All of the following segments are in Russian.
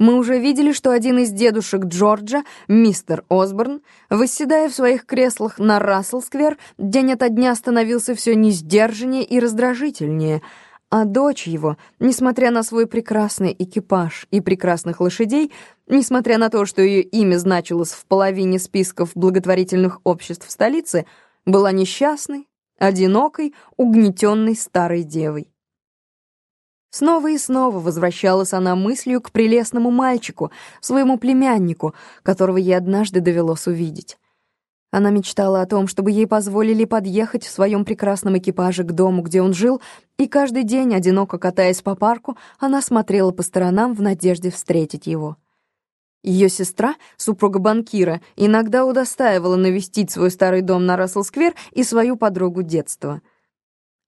Мы уже видели, что один из дедушек Джорджа, мистер Осборн, восседая в своих креслах на Рассел-сквер, день ото дня становился все несдержаннее и раздражительнее, а дочь его, несмотря на свой прекрасный экипаж и прекрасных лошадей, несмотря на то, что ее имя значилось в половине списков благотворительных обществ столицы, была несчастной, одинокой, угнетенной старой девой. Снова и снова возвращалась она мыслью к прелестному мальчику, своему племяннику, которого ей однажды довелось увидеть. Она мечтала о том, чтобы ей позволили подъехать в своем прекрасном экипаже к дому, где он жил, и каждый день, одиноко катаясь по парку, она смотрела по сторонам в надежде встретить его. Ее сестра, супруга банкира, иногда удостаивала навестить свой старый дом на Рассел-сквер и свою подругу детства —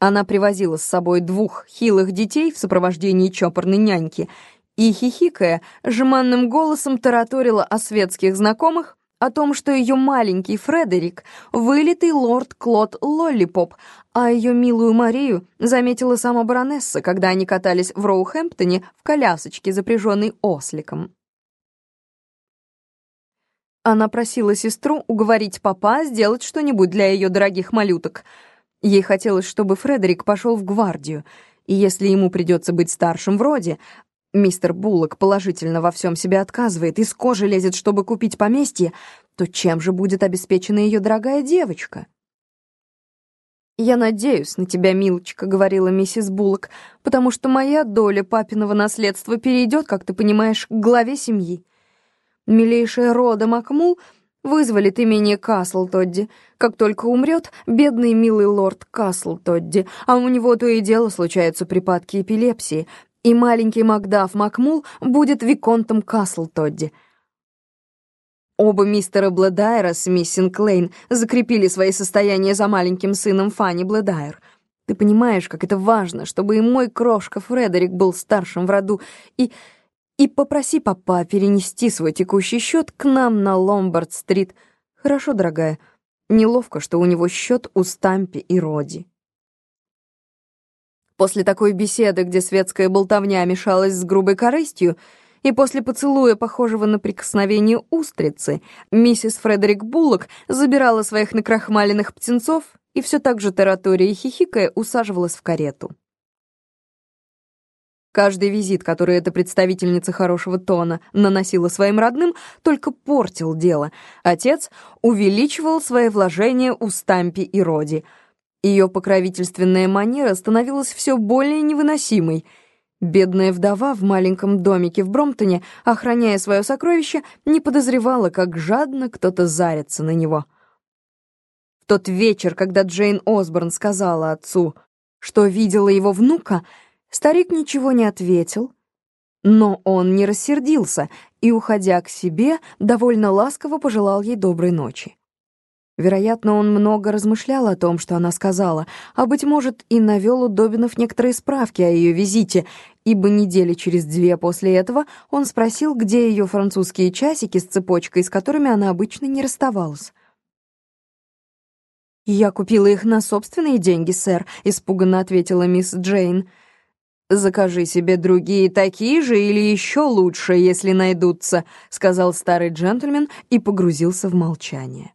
она привозила с собой двух хилых детей в сопровождении чопорной няньки и, хихикая, жеманным голосом тараторила о светских знакомых, о том, что ее маленький Фредерик — вылитый лорд Клод Лоллипоп, а ее милую Марию заметила сама баронесса, когда они катались в Роухэмптоне в колясочке, запряженной осликом. Она просила сестру уговорить папа сделать что-нибудь для ее дорогих малюток — Ей хотелось, чтобы Фредерик пошел в гвардию, и если ему придется быть старшим вроде, мистер Буллок положительно во всем себе отказывает, из кожи лезет, чтобы купить поместье, то чем же будет обеспечена ее дорогая девочка? «Я надеюсь на тебя, милочка», — говорила миссис Буллок, «потому что моя доля папиного наследства перейдет, как ты понимаешь, к главе семьи. Милейшая Рода Макмул — вызволит имение Касл Тодди. Как только умрет, бедный милый лорд Касл Тодди, а у него то и дело случаются припадки эпилепсии, и маленький Макдаф Макмул будет виконтом Касл Тодди. Оба мистера Блэдайра с мисс Синклейн закрепили свои состояния за маленьким сыном Фанни Блэдайр. Ты понимаешь, как это важно, чтобы и мой крошка Фредерик был старшим в роду, и и попроси папа перенести свой текущий счет к нам на Ломбард-стрит. Хорошо, дорогая. Неловко, что у него счет у Стампи и Роди. После такой беседы, где светская болтовня мешалась с грубой корыстью, и после поцелуя, похожего на прикосновение устрицы, миссис Фредерик Буллок забирала своих накрахмаленных птенцов и все так же таратория и хихикая усаживалась в карету. Каждый визит, который эта представительница хорошего тона наносила своим родным, только портил дело. Отец увеличивал свои вложения у Стампи и Роди. Ее покровительственная манера становилась все более невыносимой. Бедная вдова в маленьком домике в Бромптоне, охраняя свое сокровище, не подозревала, как жадно кто-то зарится на него. В тот вечер, когда Джейн Осборн сказала отцу, что видела его внука, Старик ничего не ответил, но он не рассердился и, уходя к себе, довольно ласково пожелал ей доброй ночи. Вероятно, он много размышлял о том, что она сказала, а, быть может, и навел у Добинов некоторые справки о ее визите, ибо недели через две после этого он спросил, где ее французские часики с цепочкой, с которыми она обычно не расставалась. «Я купила их на собственные деньги, сэр», — испуганно ответила мисс Джейн. «Закажи себе другие такие же или еще лучше, если найдутся», — сказал старый джентльмен и погрузился в молчание.